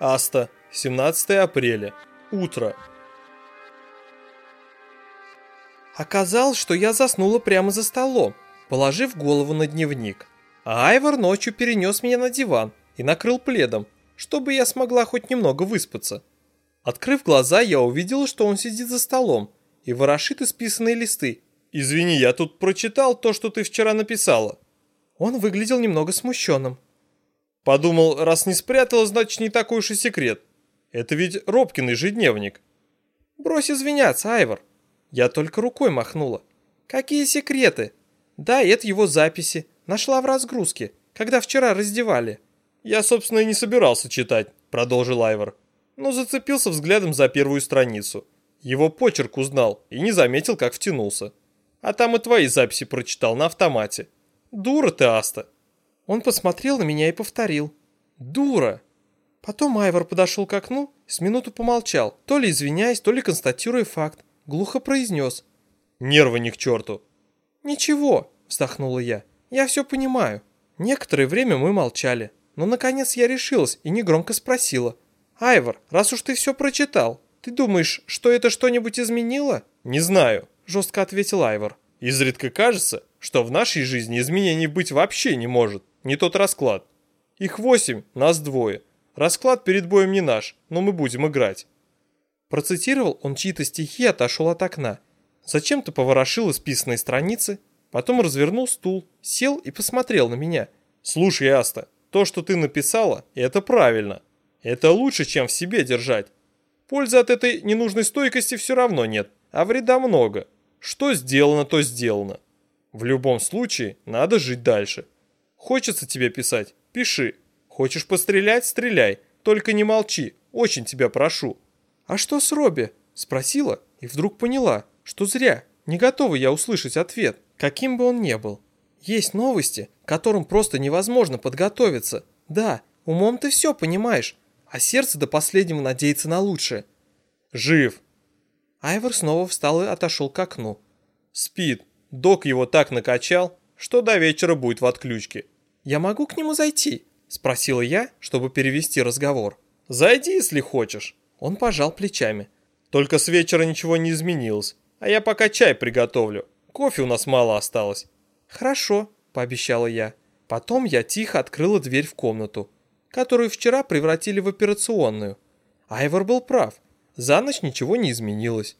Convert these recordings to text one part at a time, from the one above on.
Аста, 17 апреля. Утро. Оказалось, что я заснула прямо за столом, положив голову на дневник. А Айвор ночью перенес меня на диван и накрыл пледом, чтобы я смогла хоть немного выспаться. Открыв глаза, я увидела, что он сидит за столом и ворошит исписанные листы. Извини, я тут прочитал то, что ты вчера написала. Он выглядел немного смущенным. Подумал, раз не спрятала, значит не такой уж и секрет. Это ведь Робкин ежедневник. Брось извиняться, Айвор. Я только рукой махнула. Какие секреты? Да, это его записи. Нашла в разгрузке, когда вчера раздевали. Я, собственно, и не собирался читать, продолжил Айвор. Но зацепился взглядом за первую страницу. Его почерк узнал и не заметил, как втянулся. А там и твои записи прочитал на автомате. Дура ты, Аста. Он посмотрел на меня и повторил. «Дура!» Потом Айвор подошел к окну, с минуту помолчал, то ли извиняясь, то ли констатируя факт. Глухо произнес. «Нервы ни к черту!» «Ничего», вздохнула я. «Я все понимаю». Некоторое время мы молчали, но наконец я решилась и негромко спросила. «Айвор, раз уж ты все прочитал, ты думаешь, что это что-нибудь изменило?» «Не знаю», жестко ответил Айвор. «Изредка кажется, что в нашей жизни изменений быть вообще не может не тот расклад. Их восемь, нас двое. Расклад перед боем не наш, но мы будем играть. Процитировал он чьи-то стихи и отошел от окна. Зачем-то поворошил исписанные страницы, потом развернул стул, сел и посмотрел на меня. «Слушай, Аста, то, что ты написала, это правильно. Это лучше, чем в себе держать. Пользы от этой ненужной стойкости все равно нет, а вреда много. Что сделано, то сделано. В любом случае, надо жить дальше. Хочется тебе писать? Пиши. Хочешь пострелять? Стреляй. Только не молчи. Очень тебя прошу. А что с Робби? Спросила и вдруг поняла, что зря. Не готова я услышать ответ, каким бы он ни был. Есть новости, к которым просто невозможно подготовиться. Да, умом ты все понимаешь, а сердце до последнего надеется на лучшее. Жив. Айвор снова встал и отошел к окну. Спит. Док его так накачал, что до вечера будет в отключке. «Я могу к нему зайти?» – спросила я, чтобы перевести разговор. «Зайди, если хочешь». Он пожал плечами. «Только с вечера ничего не изменилось, а я пока чай приготовлю. Кофе у нас мало осталось». «Хорошо», – пообещала я. Потом я тихо открыла дверь в комнату, которую вчера превратили в операционную. Айвор был прав. За ночь ничего не изменилось.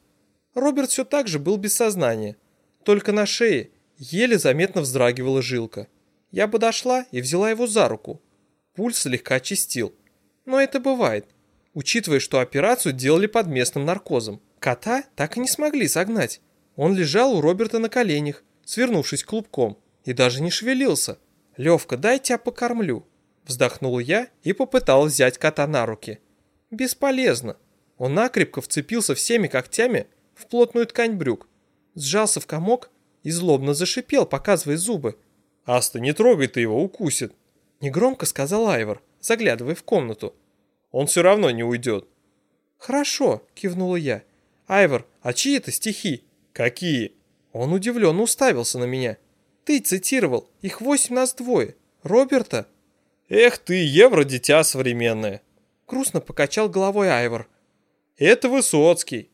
Роберт все так же был без сознания. Только на шее еле заметно вздрагивала жилка. Я подошла и взяла его за руку. Пульс слегка очистил. Но это бывает, учитывая, что операцию делали под местным наркозом. Кота так и не смогли согнать. Он лежал у Роберта на коленях, свернувшись клубком, и даже не шевелился. «Левка, дай тебя покормлю», – вздохнула я и попыталась взять кота на руки. «Бесполезно». Он накрепко вцепился всеми когтями в плотную ткань брюк, сжался в комок и злобно зашипел, показывая зубы. «Аста, не трогай ты его, укусит!» Негромко сказал Айвор, заглядывая в комнату. «Он все равно не уйдет». «Хорошо», кивнула я. «Айвор, а чьи это стихи?» «Какие?» Он удивленно уставился на меня. «Ты цитировал, их восемь нас двое. Роберта?» «Эх ты, евро-дитя современное!» Грустно покачал головой Айвор. «Это Высоцкий.